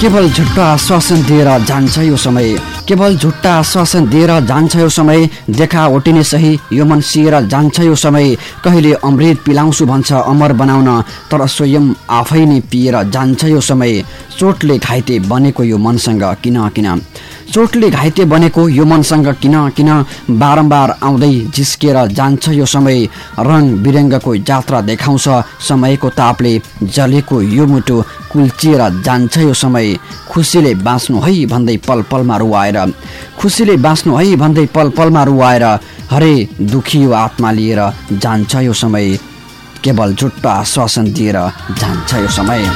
केवल झुट्टा आश्वासन दिएर जान्छ यो समय। केवल झुट्टा आश्वासन दिएर जान्छ यो समय। देखा ओटिने सही यो मन सिएर जान्छ यो समय। कहिले अमृत पिलाउँछु भन्छ अमर बनाउन तर स्वयं आफै नै पिएर जान्छ यो समय। चोटले घाइते बनेको यो मनसँग किन किन? चोटले घाइते बनेको यो मनसँग किन किन बारम्बार आउँदै जिस्किएर जान्छ यो समय? रङ बिरङ्गको जात्रा देखाउँछ समयको तापले जलेको यो मुटु कुल्चिएर जान्छ यो समय। खुसीले बाँच्नु है भन्दै पल पलमा रुवाएर। खुसीले बाँच्नु है भन्दै पल पलमा रुवाएर हरे दुखी यो आत्मा लिएर जान्छ यो समय। केवल झुट्टो आश्वासन दिएर जान्छ यो समय।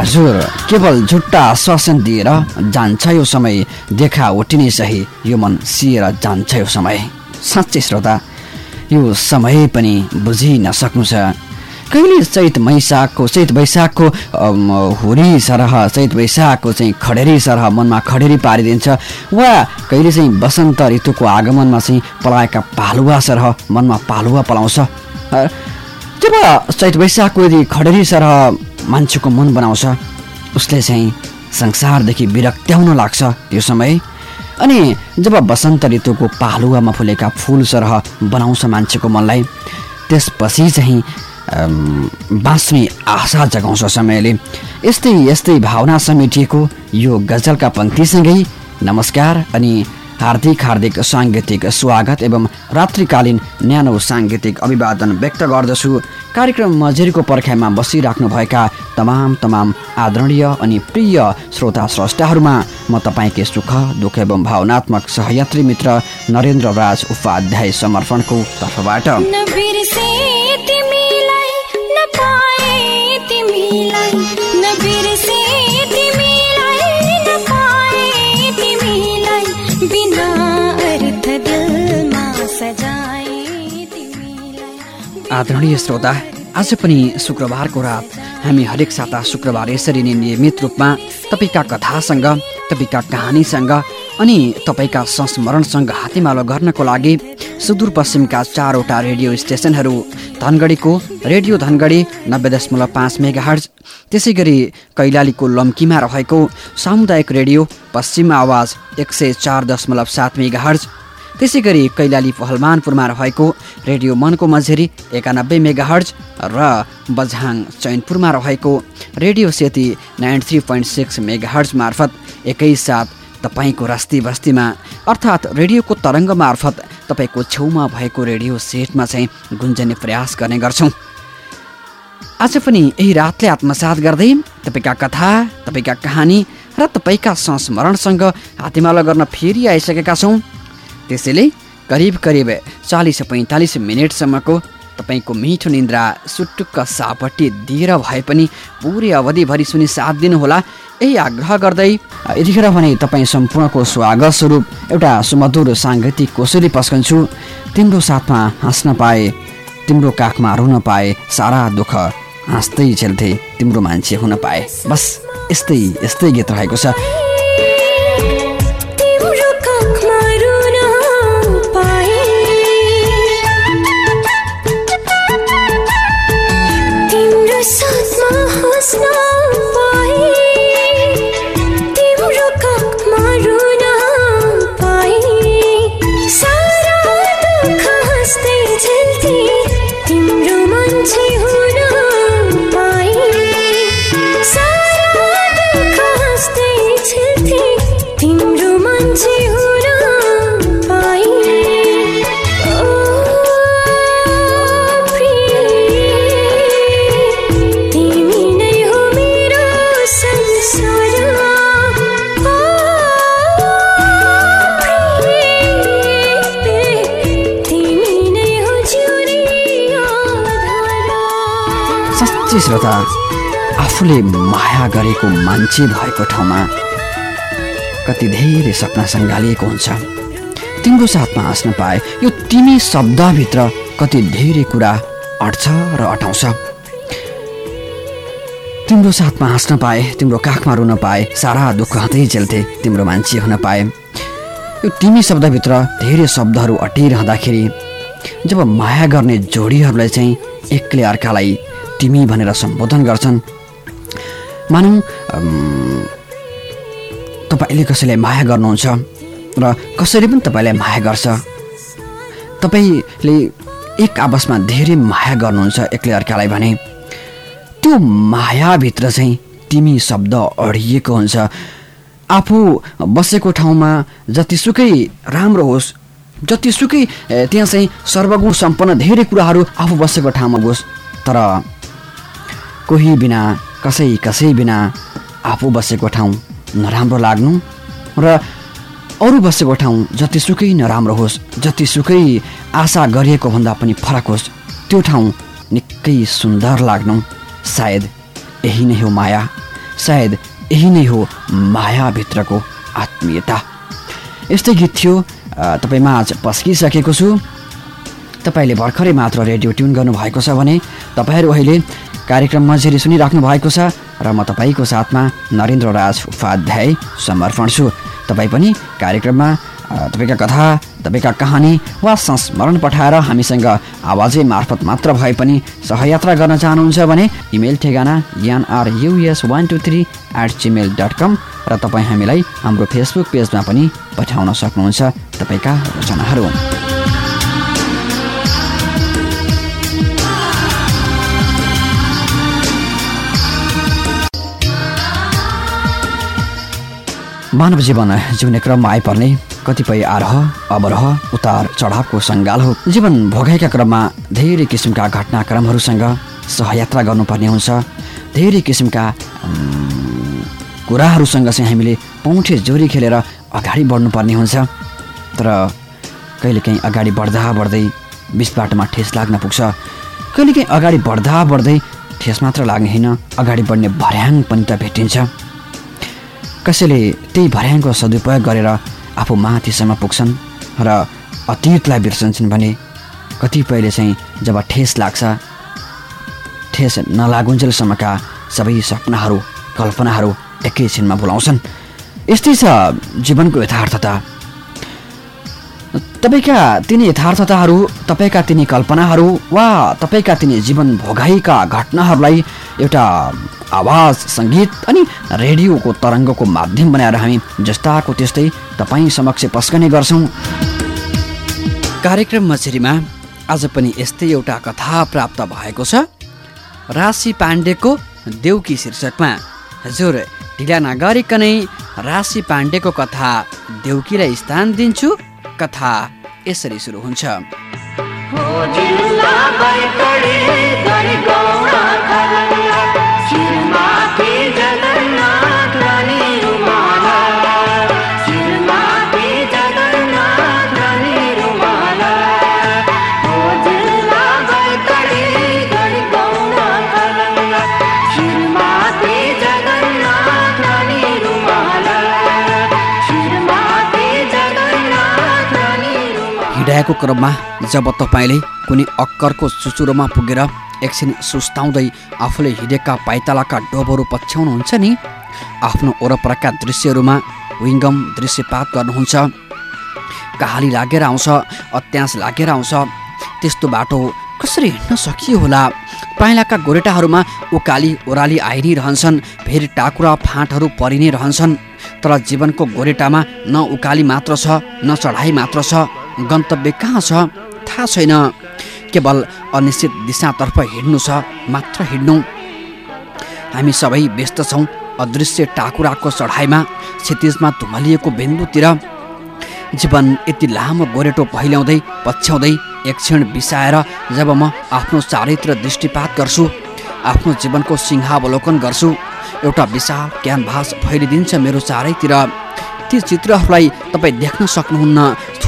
हजुर केवल झुट्टा आश्वासन दिएर जान्छ यो समय। देखा उठिने सही। यो मन सिएर जान्छ यो समय। साँच्चै श्रोता यो समय पनि बुझि नसक्नु छ कहिले चैत मैसाखको चैत वैशाखको हुरी सरह चैत वैशाखको चाहिँ खडेरी सरह मनमा खडेरी पारिदिन्छ। वा कहिले चाहिँ वसन्त ऋतुको आगमनमा चाहिँ पलाएका पालुवा सरह मनमा पालुवा पलाउँछ। जब चैत वैशाखको यदि खडेरी सरह मान्छेको मन बनाउँछ उसले चाहिँ संसारदेखि विरक्त्याउन लाग्छ त्यो समय। अनि जब वसन्त ऋतुको पालुवामा फुलेका फुल सरह बनाउँछ मान्छेको मनलाई त्यसपछि चाहिँ बाँच्ने आशा जगाउँछ समयले। यस्तै यस्तै भावना समेटिएको यो गजलका पङ्क्तिसँगै नमस्कार अनि हार्दिक हार्दिक साङ्गीतिक स्वागत एवं रात्रिकालीन न्यानो साङ्गीतिक अभिवादन व्यक्त गर्दछु। कार्यक्रम मजेरीको पर्खाइमा बसिराख्नुभएका तमाम तमाम आदरणीय अनि प्रिय श्रोता स्रष्टाहरूमा म तपाईँकै सुख दुःख एवं भावनात्मक सहयात्री मित्र नरेन्द्र राज उपाध्याय समर्पणको तर्फबाट। आदरणीय श्रोता आज पनि शुक्रबारको रात। हामी हरेक साता शुक्रबार यसरी नै नियमित रूपमा तपाईँका कथासँग तपाईँका कहानीसँग अनि तपाईँका संस्मरणसँग हातेमालो गर्नको लागि सुदूरपश्चिमका चारवटा रेडियो स्टेसनहरू धनगढीको रेडियो धनगढी नब्बे दशमलव पाँच मेगा हर्ज त्यसै गरी कैलालीको लम्कीमा रहेको सामुदायिक रेडियो पश्चिम आवाज एक सय चार दशमलव सात मेगा हर्ज त्यसै गरी कैलाली पहलमानपुरमा रहेको रेडियो मनको मझेरी एकानब्बे मेगा हर्ज र बझाङ चैनपुरमा रहेको radio Seti nine three point six megahertz मार्फत एकैसाथ तपाईँको रस्ती बस्तीमा अर्थात् रेडियोको तरङ्ग मार्फत तपाईँको छेउमा भएको रेडियो सेटमा चाहिँ गुन्जने प्रयास गर्ने गर्छौँ। आज पनि यही रातले आत्मसात गर्दै तपाईँका कथा तपाईँका कहानी र तपाईँका संस्मरणसँग हातेमाला गर्न फेरि आइसकेका छौँ। त्यसैले करिब करिब चालिस पैँतालिस मिनटसम्मको तपाईँको मिठो निन्द्रा सुटुक्क सापट्टि दिएर भए पनि पुरै अवधिभरि सुनि साथ दिनुहोला। यही आग्रह गर्दै यतिखेर भने तपाईँ सम्पूर्णको स्वागत स्वरूप एउटा सुमधुर साङ्गीतिक कोसेली पस्कन्छु। तिम्रो साथमा हाँस्न पाए तिम्रो काखमा रुन पाए सारा दुःख हाँस्दै झेल्थे तिम्रो मान्छे हुन पाए। बस यस्तै यस्तै गीत रहेको छ। मान्छे भएको ठाउँमा कति धेरै सपना सङ्घालिएको हुन्छ। तिम्रो साथमा हाँस्न पाए यो तिमी शब्दभित्र कति धेरै कुरा अट्छ र अटाउँछ। तिम्रो साथमा हाँस्न पाए तिम्रो काखमा रुन पाए सारा दुःख हातै झेल्थे तिम्रो मान्छे हुन पाए। यो तिमी शब्दभित्र धेरै शब्दहरू अटिरहँदाखेरि जब माया गर्ने जोडीहरूलाई चाहिँ एकले अर्कालाई तिमी भनेर सम्बोधन गर्छन् मानौँ तपाईँले कसैलाई माया गर्नुहुन्छ र कसैले पनि तपाईँलाई माया गर्छ? तपाईँले एक आपसमा धेरै माया गर्नुहुन्छ एक्लै अर्कालाई भने। त्यो मायाभित्र चाहिँ तिमी शब्द अडिएको हुन्छ। आफू बसेको ठाउँमा जतिसुकै राम्रो होस् जतिसुकै त्यहाँ चाहिँ सर्वगुण सम्पन्न धेरै कुराहरू आफू बसेको ठाउँमा होस् तर कोही बिना कसै कसै बिना आफू बसेको ठाउँ नराम्रो लाग्नु र अरू बसेको ठाउँ जतिसुकै नराम्रो होस् जतिसुकै आशा गरिएको भन्दा पनि फरक होस् त्यो ठाउँ निकै सुन्दर लाग्नु। सायद यही नै हो माया सायद यही नै हो मायाभित्रको आत्मीयता। यस्तै गीत थियो। तपाईँमा आज पस्किसकेको छु। तपाईँले भर्खरै मात्र रेडियो ट्युन गर्नुभएको छ भने तपाईँहरू अहिले कार्यक्रम मजेरी सुनिराख्नु भएको छ र म तपाईँको साथमा नरेन्द्र राज उपाध्याय समर्पण छु। तपाईँ पनि कार्यक्रममा तपाईँका कथा तपाईँका कहानी वा संस्मरण पठाएर हामीसँग आवाजै मार्फत मात्र भए पनि सहयात्रा गर्न चाहनुहुन्छ भने इमेल ठेगाना US one two three at Gmail dot com र तपाईँ हामीलाई हाम्रो फेसबुक पेजमा पनि पठाउन सक्नुहुन्छ तपाईँका रचनाहरू। मानव जीवन जिउने क्रममा आइपर्ने कतिपय आरह अवरह उतार चढावको सङ्गाल हो। जीवन भोगाइका क्रममा धेरै किसिमका घटनाक्रमहरूसँग सहयात्रा गर्नुपर्ने हुन्छ। धेरै किसिमका कुराहरूसँग चाहिँ हामीले पौठे जोरी खेलेर अगाडि बढ्नुपर्ने हुन्छ। तर कहिलेकाहीँ अगाडि बढ्दा बढ्दै बिच बाटोमा ठेस लाग्न पुग्छ। कहिलेकाहीँ अगाडि बढ्दा बढ्दै ठेस मात्र लाग्ने होइन अगाडि बढ्ने भर्याङ पनि त भेटिन्छ। कसैले त्यही भर्याङको सदुपयोग गरेर आफू माथिसम्म पुग्छन् र अतीतलाई बिर्सन्छन् भने कतिपयले चाहिँ जब ठेस लाग्छ ठेस नलागुन्जेलसम्मका सबै सपनाहरू कल्पनाहरू एकैछिनमा भुलाउँछन्। यस्तै छ जीवनको यथार्थता। तपाईँका तिनी यथार्थताहरू तपाईँका तिनी कल्पनाहरू वा तपाईँका तिनी जीवन भोगाइका घटनाहरूलाई एउटा आवाज सङ्गीत अनि रेडियोको तरङ्गको माध्यम बनाएर हामी जस्ताको त्यस्तै तपाईँ समक्ष पस्कने गर्छौँ। कार्यक्रम मछेरीमा आज पनि यस्तै एउटा कथा प्राप्त भएको छ। राशि पाण्डेको देउकी शीर्षकमा। हजुर ढिला नगरिकनै राशि पाण्डेको कथा देउकीलाई स्थान दिन्छु। कथा यसरी सुरु हुन्छ। हिँडाएको क्रममा जब तपाईँले कुनै अक्करको चुचुरोमा पुगेर एकछिन सुस्ताउँदै आफूले हिँडेका पाइतालाका डोबहरू पछ्याउनुहुन्छ नि? आफ्नो वरपरका दृश्यहरूमा विङ्गम दृश्यपात गर्नुहुन्छ। कहाली लागेर आउँछ अत्यास लागेर आउँछ। त्यस्तो बाटो कसरी हिँड्न सकियो होला? पाइलाका गोरेटाहरूमा उकाली ओह्राली आइ नै रहन्छन् फेरि टाकुरा फाँटहरू परि नै रहन्छन्। तर जीवनको गोरेटामा न उकाली मात्र छ न चढाइ मात्र छ। गन्तव्य कहाँ छ? थाहा छैन। केवल अनिश्चित दिशातर्फ हिँड्नु छ मात्र हिँड्नु। हामी सबै व्यस्त छौँ। अदृश्य टाकुराको चढाइमा क्षतिजमा धुमलिएको बिन्दुतिर। जीवन यति लामो गोरेटो पहिल्याउँदै पछ्याउँदै एक क्षण बिसाएर जब म आफ्नो चारैतिर दृष्टिपात गर्छु आफ्नो जीवनको सिंहावलोकन गर्छु एउटा विशाल क्यानभास फैलिदिन्छ मेरो चारैतिर। ती चित्रहरूलाई तपाईँ देख्न सक्नुहुन्न।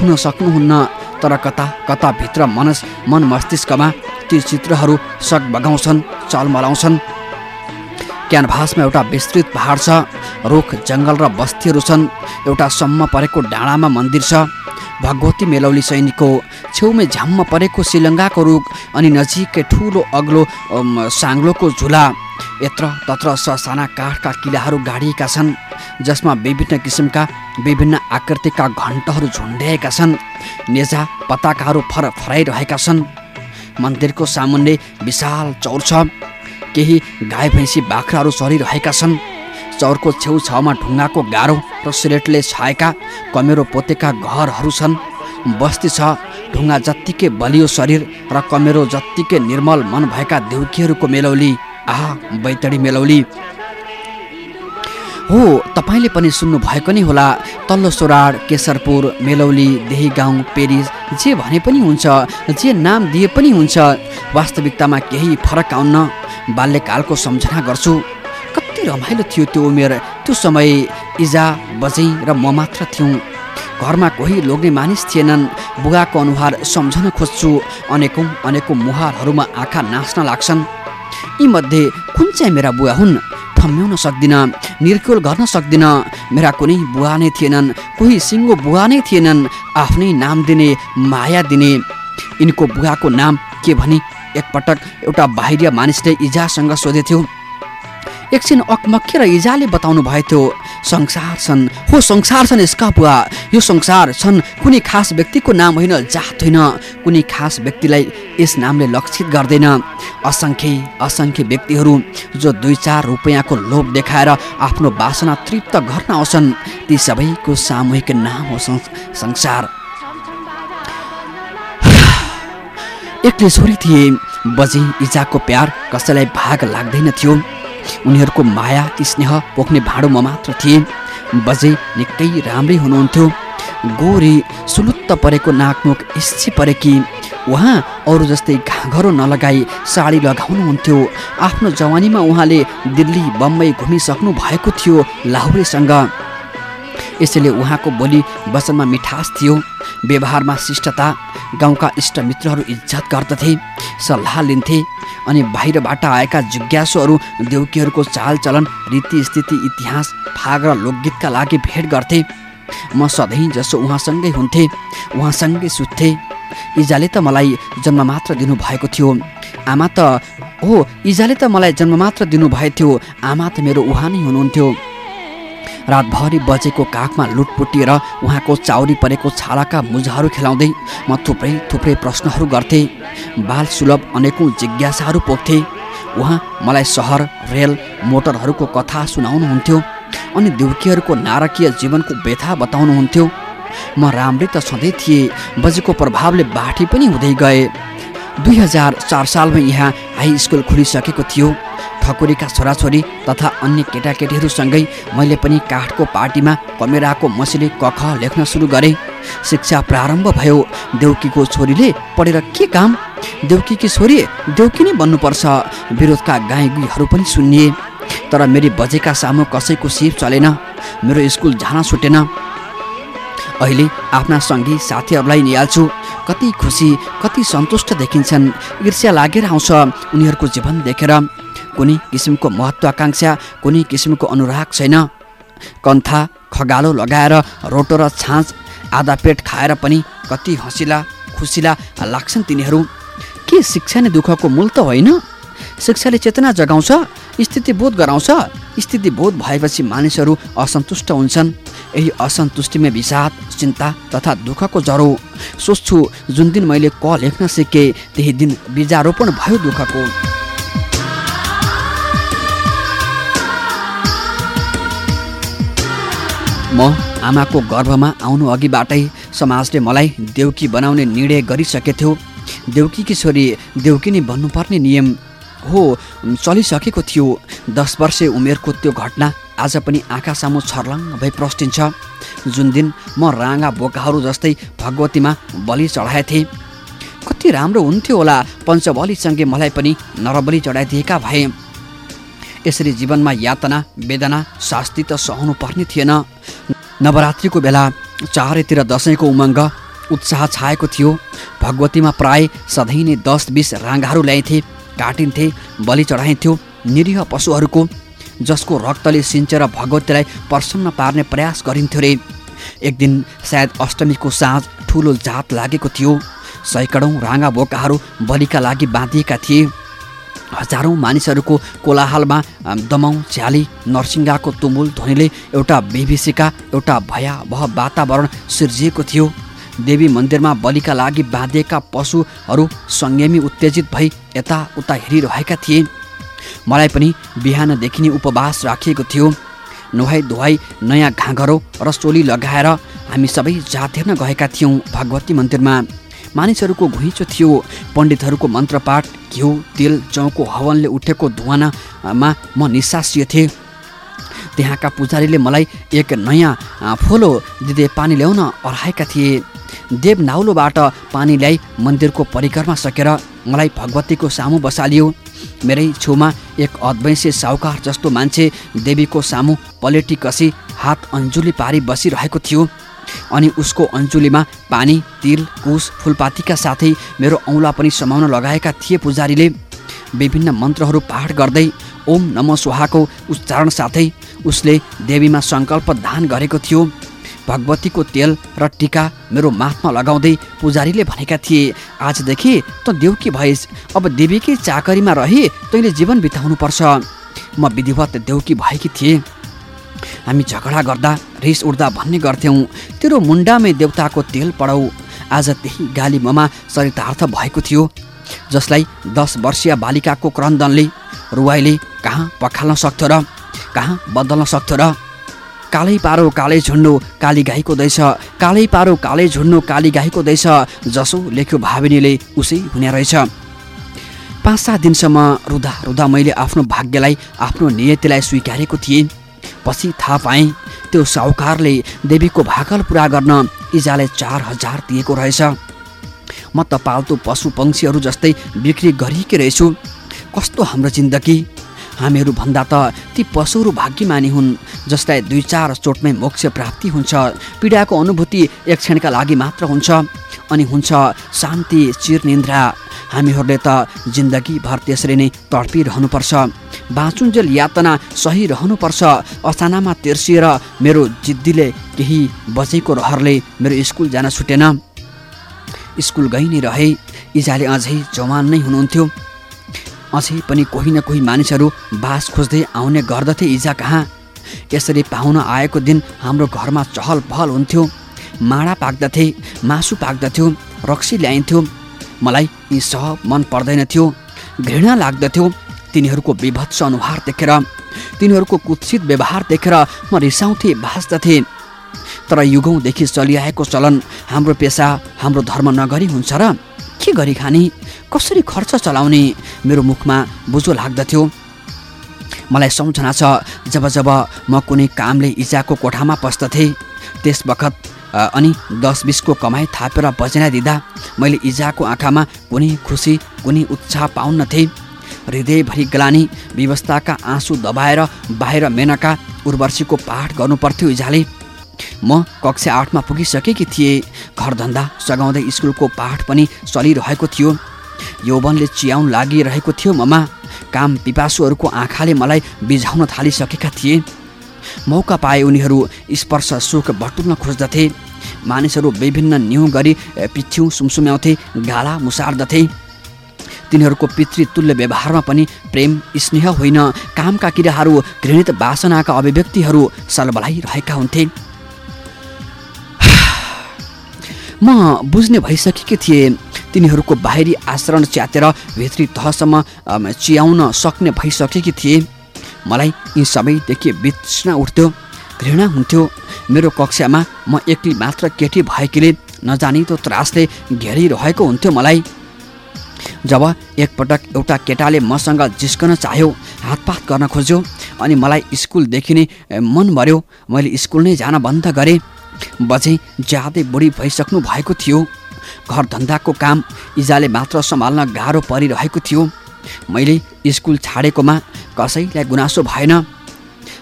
छुन सक्नुहुन्न तर कता कता भित्र मनस मन मस्तिष्कमा ती चित्रहरू सक बगाउँछन् चलमलाउँछन्। क्यानभासमा एउटा विस्तृत पहाड छ रुख जङ्गल र बस्तीहरू छन्। एउटा सम्म परेको डाँडामा मन्दिर छ। भगवती मेलौली सैनिकको छेउमै झ्याम्म परेको श्रीलङ्गाको रुख अनि नजिकै ठुलो अग्लो साङ्लोको झुला। यत्र तत्र ससाना काठका किलाहरू गाडिएका छन् जसमा विभिन्न किसिमका विभिन्न आकृतिका घन्टहरू झुन्ड्याएका छन् नेजा पताकाहरू फर फराइरहेका छन्। मन्दिरको सामुन्ने विशाल चौर छ केही गाई भैँसी बाख्राहरू चरिरहेका छन्। चौरको छेउछाउमा ढुङ्गाको गाह्रो र सिलेटले छाएका कमेरो पोतेका घरहरू छन्। बस्ती छ ढुङ्गा जत्तिकै बलियो शरीर र कमेरो जत्तिकै निर्मल मन भएका देउकीहरूको मेलौली। आहा बैतडी मेलौली। हो तपाईँले पनि सुन्नु भएको नै होला तल्लो सोराड केशरपुर मेलौली देही गाउँ पेरिस जे भने पनि हुन्छ जे नाम दिए पनि हुन्छ वास्तविकतामा केही फरक आउन्न बाल्यकालको सम्झना गर्छु। कति रमाइलो थियो त्यो उमेर त्यो समय इजा बजै र म मात्र थियौँ। घरमा कोही लोग्ने मानिस थिएनन् बुवाको अनुहार सम्झन खोज्छु अनेकौँ अनेकौँ मुहारहरूमा आँखा नाच्न लाग्छन्। यीमध्ये कुन चाहिँ मेरा बुवा हुन्? थम्याउन सक्दिनँ निर्क्योल गर्न सक्दिनँ। मेरा कुनै बुवा नै थिएनन् कोही सिङ्गो बुवा नै थिएनन् आफ्नै नाम दिने माया दिने। यिनको बुवाको नाम के भनी? एकपटक एउटा बाहिरिया मानिसले इजासँग सोधेथ्यो। एकछिन अकमक्खे र इजाले बताउनु थियो संसार छन्। हो संसार छन् यसका बुवा। यो संसार छन्। कुनै खास व्यक्तिको नाम होइन जात होइन। कुनै खास व्यक्तिलाई यस नामले लक्षित गर्दैन। असङ्ख्य असङ्ख्य व्यक्तिहरू जो दुई चार रुपियाँको लोभ देखाएर आफ्नो बासना तृप्त गर्न आउँछन् ती सबैको सामूहिक नाम हो संसार। एक्लै छोरी थिए बजी इजाको प्यार कसैलाई भाग लाग्दैन थियो। उनीहरूको माया स्नेह पोख्ने भाँडो म मात्र थिएँ। बजे निकै राम्रै हुनुहुन्थ्यो। गोरी सुलुत्त परेको नाकमुख इच्छी परेकी उहाँ अरू जस्तै घाँघरो नलगाई साडी लगाउनुहुन्थ्यो। आफ्नो जवानीमा उहाँले दिल्ली बम्बई घुमिसक्नु भएको थियो लाहुरेसँग। यसैले उहाँको बोली वचनमा मिठास थियो। व्यवहारमा शिष्टता गाउँका इष्टमित्रहरू इज्जत गर्दथे सल्लाह लिन्थे अनि बाहिरबाट आएका जिज्ञासुहरू देउकीहरूको चालचलन रीतिस्थिति इतिहास फाग र लोकगीतका लागि भेट गर्थे। म सधैँ जसो उहाँसँगै हुन्थेँ उहाँसँगै सुत्थेँ। इजाले त मलाई जन्म मात्र दिनुभएको थियो। आमा त हो इजाले त मलाई जन्म मात्र दिनुभएको थियो। आमा त मेरो उहाँ नै हुनुहुन्थ्यो। रातभरि बजेको काखमा लुटपुटिएर उहाँको चाउरी परेको छालाका मुजाहरू खेलाउँदै म थुप्रै थुप्रै प्रश्नहरू गर्थेँ। बाल सुलभ अनेकौँ जिज्ञासाहरू पोख्थे। उहाँ मलाई सहर रेल मोटरहरूको कथा सुनाउनुहुन्थ्यो। अनि देउकीहरूको नारकीय जीवनको व्यथा बताउनुहुन्थ्यो। म राम्रै त छँदै थिएँ। बजेको प्रभावले बाठी पनि हुँदै गए। दुई हजार चार सालमा यहाँ हाई स्कुल खुलिसकेको थियो। ठकुरीका छोराछोरी तथा अन्य केटाकेटीहरूसँगै मैले पनि काठको पार्टीमा कमेराको मसीले कख लेख्न सुरु गरेँ। शिक्षा प्रारम्भ भयो। देउकीको छोरीले पढेर के काम? देउकीकी छोरी देउकी नै बन्नुपर्छ। विरोधका गाईगुईहरू पनि सुनिए तर मेरी बजेका सामु कसैको सिप चलेन। मेरो स्कुल जान छुटेन अहिले आफ्ना सङ्गी साथीहरूलाई निहाल्छु। कति खुसी कति सन्तुष्ट देखिन्छन्। ईर्ष्या लागेर आउँछ उनीहरूको जीवन देखेर। कुनै किसिमको महत्त्वाकाङ्क्षा कुनै किसिमको अनुराग छैन। कन्था खगालो लगाएर रोटो र छाँच आधा पेट खाएर पनि कति हँसिला खुसिला लाग्छन् तिनीहरू। के शिक्षा नै दुःखको मूल त होइन? शिक्षाले चेतना जगाउँछ स्थितिबोध गराउँछ। स्थितिबोध भएपछि मानिसहरू असन्तुष्ट हुन्छन्। यही असन्तुष्टिमा विषाद चिन्ता तथा दुःखको जरो सोच्छु जुन दिन मैले क लेख्न सिकेँ त्यही दिन बिजारोपण भयो दुःखको। म आमाको गर्भमा आउनु अघिबाटै समाजले मलाई देउकी बनाउने निर्णय गरिसकेथ्यो। देउकीकी छोरी नै भन्नुपर्ने नियम। हो चलिसकेको थियो। दस वर्ष उमेरको त्यो घटना आज पनि आँखा सामु छर्लङ्ग भई प्रस्टिन्छ जुन दिन म राँगा बोकाहरू जस्तै भगवतीमा बलि चढाएथेँ कति राम्रो हुन्थ्यो होला पञ्चबलीसँगै मलाई पनि नरबली चढाइदिएका भए। यसरी जीवनमा यातना वेदना शास्ति त सहनु पर्ने थिएन। नवरात्रिको बेला चारैतिर दसैँको उमङ्ग उत्साह छाएको थियो। भगवतीमा प्राय सधैँ नै दस बिस राँगाहरू ल्याइथे। काटिन्थे बलि चढाइन्थ्यो। निरीह पशुहरूको जसको रक्तले सिन्चेर भगवतीलाई प्रसन्न पार्ने प्रयास गरिन्थ्यो रे। एक दिन सायद अष्टमीको साँझ ठुलो जात लागेको थियो। सैकडौँ राँगा बोकाहरू बलिका लागि बाँधिएका थिए। हजारौँ मानिसहरूको कोलाहालमा दमाउ झ्याली नरसिङ्गाको तुमुल ध्वनिले एउटा बेबिसीका एउटा भयावह वातावरण सिर्जिएको थियो। देवी मन्दिरमा बलिका लागि बाँधिएका पशुहरू संयमी उत्तेजित भई यताउता हेरिरहेका थिए। मलाई पनि बिहानदेखि नै उपवास राखिएको थियो। नुहाई धुवाई नयाँ घाँघरो र सोली लगाएर हामी सबै जात हेर्न गएका थियौँ भगवती मन्दिरमा। मानिसहरूको घुइँचो थियो। पण्डितहरूको मन्त्रपाठ घिउ तेल चौको हवनले उठेको धुवानामा म निसासियो थिएँ। त्यहाँका पुजारीले मलाई एक नयाँ फोलो दिँदै पानी ल्याउन अराएका थिए। देव नाउलोबाट पानी ल्याई मन्दिरको परिक्रमा सकेर मलाई भगवतीको सामु बसालियो। मेरै छेउमा एक अद्वैंशी साहुकार जस्तो मान्छे देवीको सामु पलेटी कसी हात अन्जुली पारी बसिरहेको थियो। अनि उसको अन्जुलीमा पानी तिल कुस फुलपातीका साथै मेरो औँला पनि समाउन लगाएका थिए पुजारीले। विभिन्न मन्त्रहरू पाठ गर्दै ओम नम स्वाहाको उच्चारण साथै उसले देवीमा सङ्कल्प दान गरेको थियो। भगवतीको तेल र टिका मेरो माथमा लगाउँदै पुजारीले भनेका थिए आजदेखि त देउकी भइस् अब देवीकै चाकरीमा रही तैँले जीवन बिताउनुपर्छ। म विधिवत देउकी भएकी थिएँ। हामी झगडा गर्दा रिस उठ्दा भन्ने गर्थ्यौँ तेरो मुन्डामै देउताको तेल पढाउ। आज त्यही गाली ममा चरितार्थ भएको थियो जसलाई दस वर्षीय बालिकाको क्रन्दनले रुवाईले कहाँ पखाल्न सक्थ्यो र कहाँ बदल्न सक्थ्यो र कालै पारो कालै झुन्डो काली गाईको दैछ कालै पारो कालै झुन्डो काली गाईको दैछ जसो लेख्यो भाविनीले उसै हुने रहेछ। पाँच सात दिनसम्म रुदा रुदा मैले आफ्नो भाग्यलाई आफ्नो नियतिलाई स्वीकारेको थिएँ। पछि थाहा पाएँ त्यो साहुकारले देवीको भाकल पुरा गर्न इजाले चार हजार दिएको रहेछ। म त पाल्तु पशु पक्षीहरू जस्तै बिक्री गरिएकै रहेछु। कस्तो हाम्रो जिन्दगी? हामीहरू भन्दा त ती पशुहरू भाग्यमानी हुन् जसलाई दुई चार चोटमै मोक्ष प्राप्ति हुन्छ। पीडाको अनुभूति एक क्षणका लागि मात्र हुन्छ अनि हुन्छ शान्ति चिरनिन्द्रा। हामीहरूले त जिन्दगीभर त्यसरी नै तडपिरहनुपर्छ। बाँचुन्जेल यातना सही रहनुपर्छ। अचानामा तिर्सिएर मेरो जिद्दीले केही बजेको रहरले मेरो स्कुल जान छुटेन। स्कुल गइ नै रहे इजाले अझै जवान नै हुनुहुन्थ्यो। अझै पनि कोही न कोही मानिसहरू बास खोज्दै आउने गर्दथे इजा कहाँ? यसरी पाहुन आएको दिन हाम्रो घरमा चहल पहल हुन्थ्यो। माडा पाक्दथे मासु पाक्दथ्यो रक्सी ल्याइन्थ्यो। मलाई यी सब मन पर्दैनथ्यो। घृणा लाग्दथ्यो। तिनीहरूको विभत्स अनुहार देखेर तिनीहरूको कुत्सित व्यवहार देखेर म रिसाउँथेँ भाँच्दथेँ तर युगौँदेखि चलिआएको चलन हाम्रो पेसा हाम्रो धर्म नगरी हुन्छ र के गरी खाने? कसरी खर्च चलाउने मेरो मुखमा बुझो लाग्दथ्यो? मलाई सम्झना छ जब जब म कुनै कामले इजाको कोठामा पस्दथेँ त्यस बखत अनि दस बिसको कमाइ थापेर बजना दिँदा मैले इजाको आँखामा कुनै खुसी कुनै उत्साह पाउन्न थिएँ हृदयभरि ग्लानी व्यवस्थाका आँसु दबाएर बाहिर मेनका उर्वर्षीको पाठ गर्नुपर्थ्यो इजाले। म कक्षा आठमा पुगिसकेकी थिएँ। घरधन्दा सघाउँदै स्कुलको पाठ पनि चलिरहेको थियो। यौवनले चियाउन लागिरहेको थियो ममा। काम पिपासुहरूको आँखाले मलाई बिझाउन थालिसकेका थिए। मौका पाए उनीहरू स्पर्श सुख बटुल्न खोज्दथे। मानिसहरू विभिन्न न्यु गरी पिछ्यौँ सुमसुम्याउँथे गाला मुसार्दथे। तिनीहरूको पितृतुल्य व्यवहारमा पनि प्रेम स्नेह होइन। कामका किराहरू घृणित वासनाका अभिव्यक्तिहरू सलबलाइरहेका हुन्थे। म बुझ्ने भइसकेकी थिएँ। तिनीहरूको बाहिरी आचरण च्यातेर भित्री तहसम्म चियाउन सक्ने भइसकेकी थिए। मलाई यी सबैदेखि बिच्न उठ्थ्यो घृणा हुन्थ्यो। मेरो कक्षामा म एक्लै मात्र केटी भएकीले नजानिदो त्रासले घेरिरहेको हुन्थ्यो मलाई। जब एकपटक एउटा केटाले मसँग जिस्कन चाह्यो हातपात गर्न खोज्यो अनि मलाई स्कुलदेखि नै मन भर्यो मैले स्कुल नै जान बन्द गरेँ। बझै ज्यादै बुढी भइसक्नु भएको थियो। घर धन्दाको काम इजाले मात्र सम्हाल्न गाह्रो परिरहेको थियो। मैले स्कुल छाडेकोमा कसैलाई गुनासो भएन।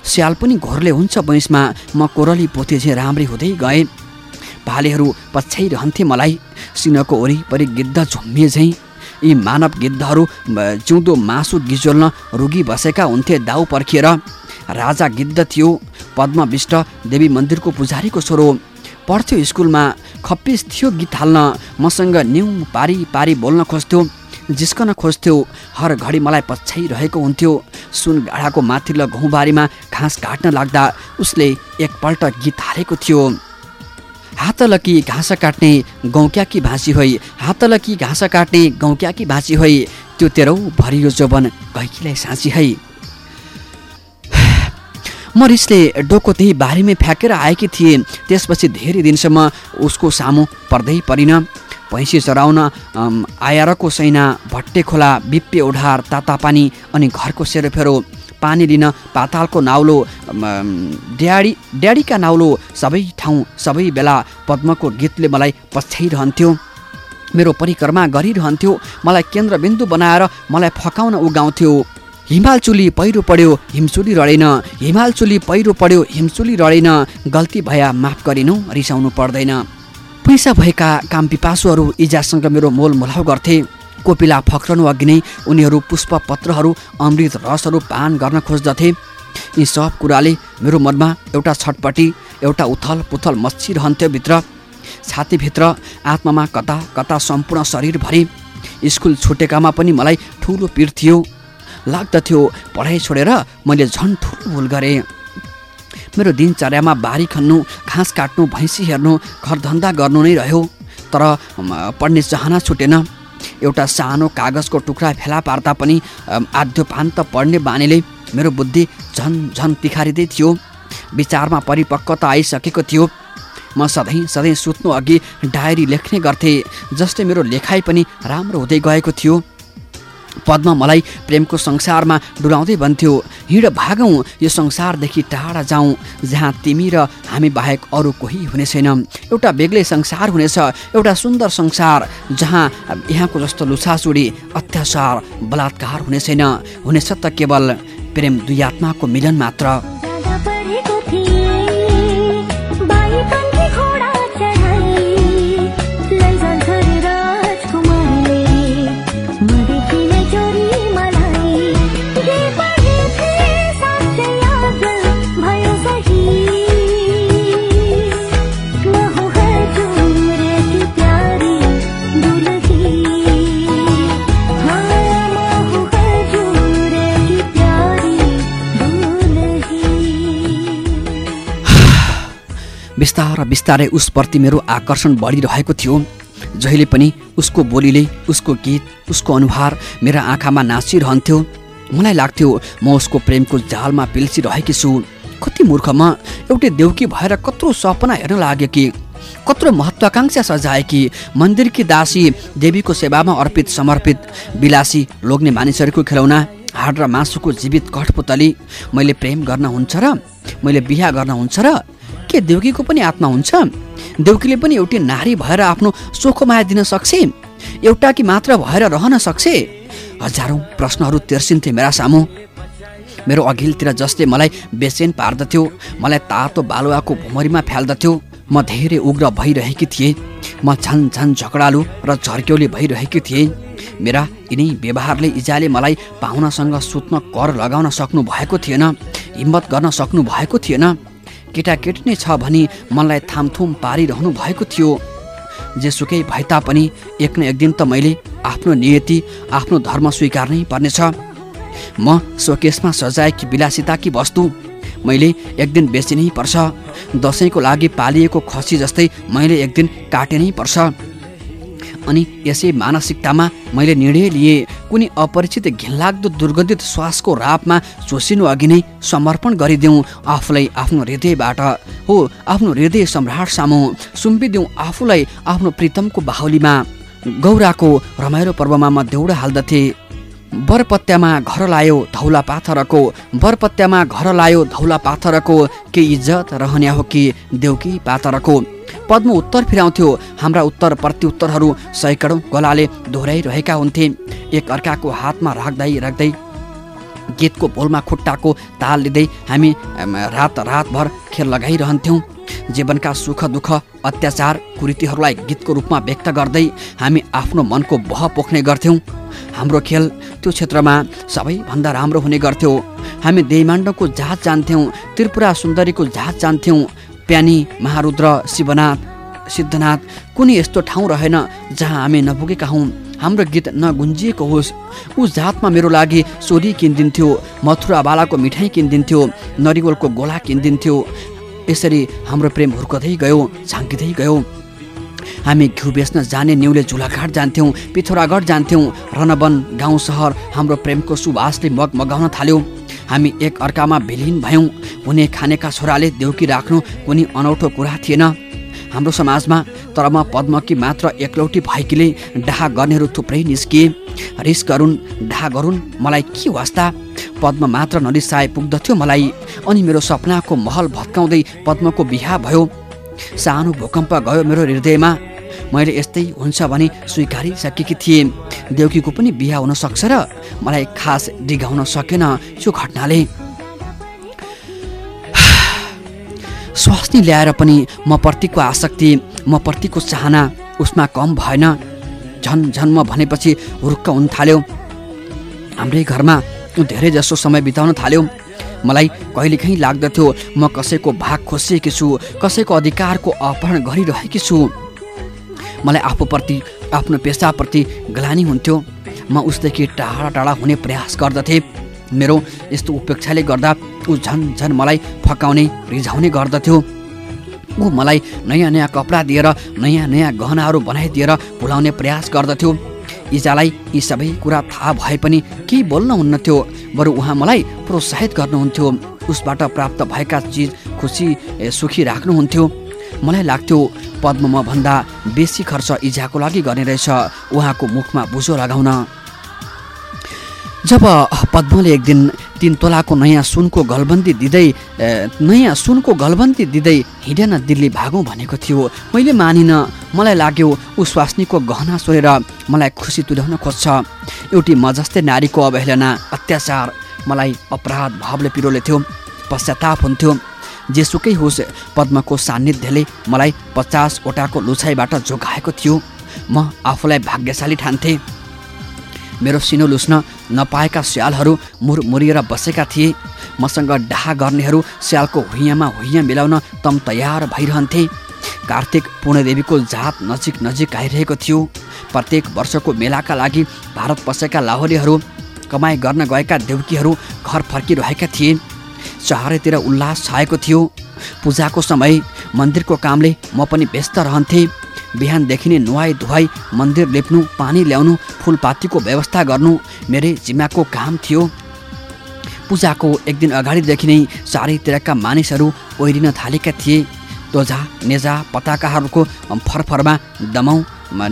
स्याल पनि घोरले हुन्छ बैंसमा म कोरली चाहिँ राम्री हुँदै गएँ। भालेहरू पछ्याइरहन्थे मलाई सिनको वरिपरि गिद्ध झुम्मिए झैँ। यी मानव गिद्धहरू जिउँदो मासु गिजोल्न रुगी बसेका हुन्थे दाउ पर्खिएर राजा गिद्ध थियो। पद्मविष्ट देवी मन्दिरको पुजारीको छोरो पढ्थ्यो स्कुलमा खप्पिस थियो गीत हाल्न। मसँग न्यु पारी पारी बोल्न खोज्थ्यो। जिस्कन खोज्थ्यो। हर घडी मलाई पछ्याइरहेको हुन्थ्यो। सुन गाडाको माथिल्लो घौँबारीमा घाँस काट्न लाग्दा उसले एकपल्ट गीत हालेको थियो। हातलकी घाँस काट्ने गौक्याकी भाँसी होइ। हातलकी घाँस काट्ने गौक्याकी भाँसी होइ। त्यो तेह्रौँ भरियो जोबन कैकीलाई साँची है। म रिसले डोको त्यही बारीमै फ्याँकेर आएकी थिएँ। त्यसपछि धेरै दिनसम्म उसको सामु पर्दै परिन। भैँसी चराउन आयारको सैना भट्टे खोला बिप्पे ओढार तातापानी अनि घरको सेरोफेरो पानी लिन पातालको नाउलो ड्याडी ड्याडीका नाउलो सबै ठाउँ सबै बेला पद्मको गीतले मलाई पछ्याइरहन्थ्यो। मेरो परिक्रमा गरिरहन्थ्यो। मलाई केन्द्रबिन्दु बनाएर मलाई फकाउन उगाउँथ्यो। हिमाल चुली पहिरो पढ्यो हिमचुली रडेन। हिमाल चुली पहिरो पढ्यो हिमचुली रडेन। गल्ती भया माफ गरिनु रिसाउनु पर्दैन। पैसा भएका काम पिपासुहरू इजासँग मेरो मोल मोलाउ गर्थे। कोपिला फक्रनु अघि नै उनीहरू पुष्प पत्रहरू अमृत रसहरू पान गर्न खोज्दथे। यी सब कुराले मेरो मनमा एउटा छटपट्टि एउटा उथल पुथल मच्छिरहन्थ्यो भित्र। छातीभित्र आत्मामा कता कता सम्पूर्ण शरीरभरि स्कुल छुटेकामा पनि मलाई ठुलो पिर थियो। लाग्दथ्यो। पढाइ छोडेर मैले झन् ठुलो भुल गरेँ। मेरो दिनचर्यामा बारी खन्नु घाँस काट्नु भैँसी हेर्नु घरधन्दा गर्नु नै रह्यो। तर पढ्ने चाहना छुटेन। एउटा सानो कागजको टुक्रा फेला पार्दा पनि आद्योपान्त पढ्ने बानीले मेरो बुद्धि झन् झन् तिखारिँदै थियो। विचारमा परिपक्वता आइसकेको थियो। म सधैँ सधैँ सुत्नु अघि डायरी लेख्ने गर्थेँ जसले मेरो लेखाइ पनि राम्रो हुँदै गएको थियो। पद्म मलाई प्रेमको संसारमा डुलाउँदै भन्थ्यो हिँड भागौँ यो संसारदेखि टाढा जाउँ जहाँ तिमी र हामी बाहेक अरू कोही हुने छैन एउटा बेग्लै संसार हुनेछ एउटा सुन्दर संसार जहाँ यहाँको जस्तो लुछाचुडी अत्याचार बलात्कार हुने छैन हुनेछ त केवल प्रेम दुई आत्माको मिलन मात्र। बिस्तार बिस्तारै उसप्रति मेरो आकर्षण बढिरहेको थियो। जहिले पनि उसको बोलीले उसको गीत उसको अनुहार मेरा आँखामा नाचिरहन्थ्यो। मलाई लाग्थ्यो म उसको प्रेमको जालमा पिल्सिरहेकी छु। कति मूर्ख म एउटै देउकी भएर कत्रो सपना हेर्न लाग्यो कि? कत्रो महत्वाकांक्षा सजाए कि? मन्दिरकी दासी देवीको सेवामा अर्पित समर्पित विलासी लोग्ने मानिसहरूको खेलौना हाड र मासुको जीवित कठपुतली। मैले प्रेम गर्न हुन्छ र? मैले बिहा गर्न हुन्छ र? के देउकीको पनि आत्मा हुन्छ? देउकीले पनि एउटी नारी भएर आफ्नो सोखो माया दिन सक्छ? एउटा कि मात्र भएर रहन सक्छ? हजारौँ प्रश्नहरू तेर्सिन्थे मेरा सामु। मेरो अघिल्तिर जसले मलाई बेचेन पार्दथ्यो मलाई तातो बालुवाको भुमरीमा फ्याल्दथ्यो म धेरै उग्र भइरहेकी थिएँ। म झन् झन् झगडालु र झर्क्यौली भइरहेकी थिएँ। मेरा यिनै व्यवहारले इजाले मलाई पाहुनासँग सुत्न कर लगाउन सक्नु भएको थिएन हिम्मत गर्न सक्नु भएको थिएन। केटाकेटी नै छ भनी मनलाई थामथुम पारिरहनु भएको थियो। जेसुकै भए तापनि एक न एक दिन त मैले आफ्नो नियति आफ्नो धर्म स्वीकार्नै पर्नेछ। म सोकेसमा सजाएकी विलासिताकी वस्तु मैले एक दिन बेचिनै पर्छ। दसैँको लागि पालिएको खसी जस्तै मैले एक दिन काटिनै पर्छ। अनि यसै मानसिकतामा मैले निर्णय लिएँ कुनै अपरिचित घिनलाग्दो दुर्गन्धित श्वासको रापमा चोसिनु अघि नै समर्पण गरिदेऊ आफूलाई आफ्नो हृदयबाट। हो आफ्नो हृदय सम्राट सामु सुम्पिदेऊ आफूलाई आफ्नो प्रितमको बाहुलीमा। गौराको रमाइलो पर्वमा म देउडा हाल्दथे। बरपत्यामा घर लायो धौला पाथरको बरपत्यामा घर लायो धौला पाथरको के इज्जत रहने हो कि देउकी पाथरको? पद्म उत्तर फिराउँथ्यो। हाम्रा उत्तर प्रत्युत्तरहरू सैकडौँ गलाले दोहोऱ्याइरहेका हुन्थे। एक अर्काको हातमा राख्दै राख्दै गीतको भोलमा खुट्टाको ताल लिँदै हामी रात रातभर खेल लगाइरहन्थ्यौँ। जीवनका सुख दुःख अत्याचार कुरीतिहरूलाई गीतको रूपमा व्यक्त गर्दै हामी आफ्नो मनको बह पोख्ने गर्थ्यौँ। हाम्रो खेल त्यो क्षेत्रमा सबैभन्दा राम्रो हुने गर्थ्यो। हामी देमाण्डको जहाज जान्थ्यौँ त्रिपुरा सुन्दरीको जहाज जान्थ्यौँ। प्यानी महारुद्र शिवनाथ सिद्धनाथ कुनै यस्तो ठाउँ रहेन जहाँ हामी नपुगेका हौँ। हाम्रो गीत नगुन्जिएको होस्। ऊ जातमा मेरो लागि सोरी किनिदिन्थ्यो मथुरा बालाको मिठाई किनिदिन्थ्यो नरिवलको गोला किनिदिन्थ्यो। यसरी हाम्रो प्रेम हुर्कदै गयो झाँकिँदै गयो। हामी घिउ बेच्न जाने न्युले झुलाघाट जान्थ्यौँ पिथोरागढ जान्थ्यौँ रनवन गाउँ सहर हाम्रो प्रेमको सुवासले मग थाल्यौँ। हामी एक अर्कामा विलिन भयौँ हुने खानेका छोराले देउकी राख्नु कुनै अनौठो कुरा थिएन। हाम्रो समाजमा तर म पद्मकी मात्र एकलौटी भएकीले डाहा गर्नेहरू थुप्रै निस्किए। रिस गरून् डाहा गरून् मलाई के वास्ता पद्म मात्र नरिसाए पुग्दथ्यो मलाई। अनि मेरो सपनाको महल भत्काउँदै पद्मको बिहा भयो। सानो भूकम्प गयो मेरो हृदयमा। मैले यस्तै हुन्छ भने स्वीकारिसकेकी थिएँ। देउकीको पनि बिहा हुन सक्छ र मलाई खास डिगाउन सकेन यो घटनाले। स्वास्नी ल्याएर पनि म प्रतिको आसक्ति म प्रतिको चाहना उसमा कम भएन। झन् झन् म भनेपछि हुरुक्क हुन थाल्यो। हाम्रै घरमा धेरै जसो समय बिताउन थाल्यो। मलाई कहिलेकाहीँ लाग्दथ्यो म कसैको भाग खोसिएकी छु कसैको अधिकारको अपहरण गरिरहेकी छु। मलाई आफूप्रति आफ्नो पेसाप्रति ग्लानी हुन्थ्यो। म उसदेखि टाढा टाढा हुने प्रयास गर्दथेँ। मेरो यस्तो उपेक्षाले गर्दा ऊ झन् झन् मलाई फकाउने रिझाउने गर्दथ्यो। ऊ मलाई नयाँ नयाँ कपडा दिएर नयाँ नयाँ गहनाहरू बनाइदिएर भुलाउने प्रयास गर्दथ्यो। इजालाई यी सबै कुरा थाहा भए पनि केही बोल्नुहुन्न थियो बरु उहाँ मलाई प्रोत्साहित गर्नुहुन्थ्यो। उसबाट प्राप्त भएका चिज खुसी सुखी राख्नुहुन्थ्यो। मलाई लाग्थ्यो पद्ममा भन्दा बेसी खर्च इजाको लागि गर्ने रहेछ। उहाँको मुखमा बुझो लगाउन। जब पद्मले एक दिन तिन तोलाको नयाँ सुनको गलबन्दी दिँदै नयाँ सुनको गलबन्दी दिँदै हिँडेन दिल्ली भागौँ भनेको थियो। मैले मानिनँ मलाई लाग्यो ऊ स्वास्नीको गहना सोहेर मलाई खुसी तुल्याउन खोज्छ। एउटी म जस्तै नारीको अवहेलना अत्याचार मलाई अपराध भावले पिरोले थियो पश्चाताप हुन्थ्यो। जेसुकै होस् पद्मको सान्निध्यले मलाई पचासवटाको लुछाइबाट जोगाएको थियो। म आफूलाई भाग्यशाली ठान्थेँ। मेरो सिनो लुस्न नपाएका स्यालहरू मुरमुरिएर बसेका थिए। मसँग डाहा गर्नेहरू स्यालको हुइयाँमा हुइयाँ मिलाउन तम तयार भइरहन्थे। कार्तिक पूर्णदेवीको जात नजिक नजिक आइरहेको थियो। प्रत्येक वर्षको मेलाका लागि भारत पसेका लाहोरीहरू कमाइ गर्न गएका देउकीहरू घर फर्किरहेका थिए। चारैतिर उल्लास छाएको थियो। पूजाको समय मन्दिरको कामले म पनि व्यस्त रहन्थेँ। बिहानदेखि नै नुहाई धुवाई मन्दिर लेप्नु पानी ल्याउनु फुलपातीको व्यवस्था गर्नु मेरै जिम्माको काम थियो। पूजाको एक दिन अगाडिदेखि नै चारैतिरका मानिसहरू ओहिरिन थालेका थिए। दोझा नेजा पताकाहरूको फरफरमा दमाउ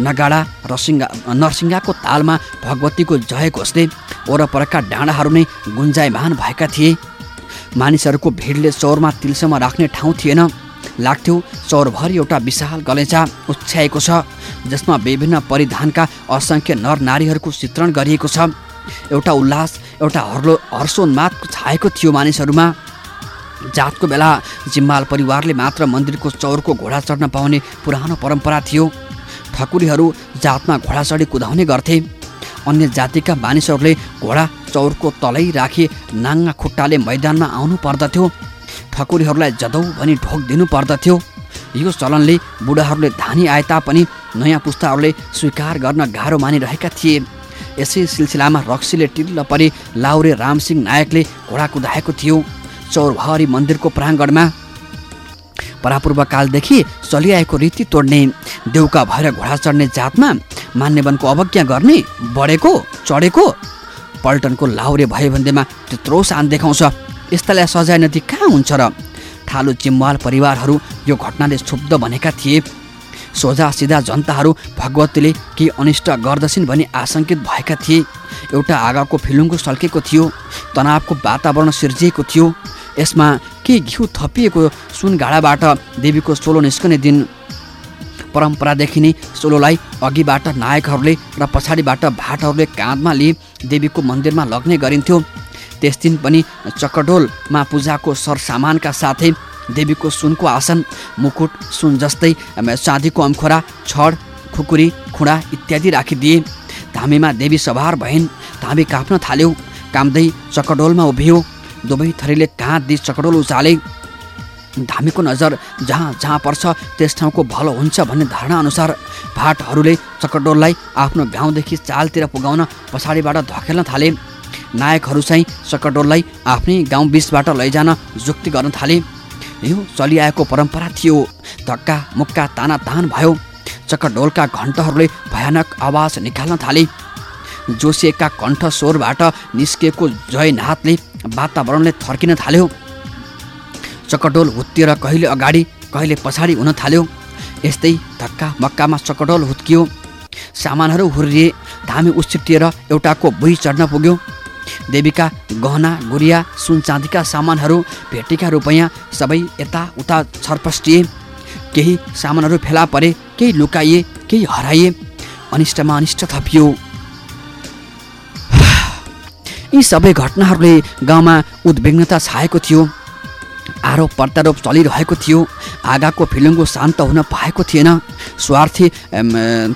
नगाडा रसिङ्गा नरसिङ्गाको तालमा भगवतीको जय घोषले वरपरका डाँडाहरू नै गुन्जायमान भएका थिए। मानिसहरूको भिडले चौरमा तिलसम्म राख्ने ठाउँ थिएन। लाग्थ्यो। चौरभरि एउटा विशाल गलेचा उछ्याएको छ जसमा विभिन्न परिधानका असङ्ख्य नर नारीहरूको चित्रण गरिएको छ। एउटा उल्लास एउटा हर्लो हर्षोन्माद छाएको थियो मानिसहरूमा। जातको बेला जिम्माल परिवारले मात्र मन्दिरको चौरको घोडा चढ्न पाउने पुरानो परम्परा थियो। ठकुरीहरू जातमा घोडा चढी कुदाउने गर्थे। अन्य जातिका मानिसहरूले घोडा चौरको तलै राखी नाङ्गा खुट्टाले मैदानमा आउनु पर्दथ्यो। ठकुरीहरूलाई जदौ भनी ढोक दिनु पर्दथ्यो। यो चलनले बुढाहरूले धानी आए तापनि नयाँ पुस्ताहरूले स्वीकार गर्न गाह्रो मानिरहेका थिए। यसै सिलसिलामा रक्सीले टिल्ल परि लाउरे रामसिंह नायकले घोडा कुदाएको थियो। चौरभरि मन्दिरको प्राङ्गणमा परापूर्वकालदेखि चलिआएको रीति तोड्ने देउका भएर घोडा चढ्ने जातमा मान्यवनको अवज्ञा गर्ने बढेको चढेको पल्टनको लाउरे भयो भन्दैमा त्यत्रो सान देखाउँछ। यस्तालाई सजाय नदी कहाँ हुन्छ र? ठालु चिम्वाल परिवारहरू यो घटनाले क्षुब्ध भनेका थिए। सोझा सिधा जनताहरू भगवतीले केही अनिष्ट गर्दछिन् भनी आशङ्कित भएका थिए। एउटा आगाको फिलुङ्गो सल्केको थियो तनावको वातावरण सिर्जिएको थियो। यसमा के घिउ थपिएको सुनगाडाबाट देवीको सोलो निस्कने दिन। परम्परादेखि नै सोलोलाई अघिबाट नायकहरूले र पछाडिबाट भाटहरूले काँधमा लिए देवीको मन्दिरमा लग्ने गरिन्थ्यो। त्यस दिन पनि चकडोलमा पूजाको सरसामानका साथै देवीको सुनको आसन मुकुट सुन जस्तै चाँदीको अम्खोरा छड खुकुरी खुँडा इत्यादि राखिदिए। धामीमा देवी सवार भइन्। धामी काप्न थाल्यो। कामदै चकडोलमा उभियो। दुवै थरीले काँध दिई चकडोल उचाले धामीको नजर जहाँ जहाँ पर्छ त्यस ठाउँको भलो हुन्छ भन्ने धारणा अनुसार भाटहरूले चकडोललाई आफ्नो गाउँदेखि चालतिर पुगाउन पछाडिबाट धकेल्न थाले। नायकहरू चाहिँ चकडोललाई आफ्नै गाउँ बिचबाट लैजान जुक्ति गर्न थाले। यो चलिआएको परम्परा थियो। धक्का मुक्का ताना तान भयो। चक्कडोलका घन्टहरूले भयानक आवाज निकाल्न थाले। जोसिएका कण्ठ स्वरबाट निस्किएको जयनाथले वातावरणले थर्किन थाल्यो। चक्कडोल हुत्तिएर कहिले अगाडि कहिले पछाडि हुन थाल्यो। यस्तै धक्का मक्कामा चक्कडोल हुत्कियो। सामानहरू हुर्रिए धामी उछिटिएर एउटाको भुइँ चढ्न पुग्यो। देवीका गहना गुरिया सुन चाँदीका सामानहरू भेटेका रुपैयाँ सबै यताउता छरपस्टिए। केही सामानहरू फेला परे केही लुकाइए केही हराइए। अनिष्टमा अनिष्ट थपियो। यी सबै घटनाहरूले गाउँमा उद्विग्नता छाएको थियो। आरोप प्रत्यारोप चलिरहेको थियो। आगाको फिलुङ्गो शान्त हुन पाएको थिएन। स्वार्थी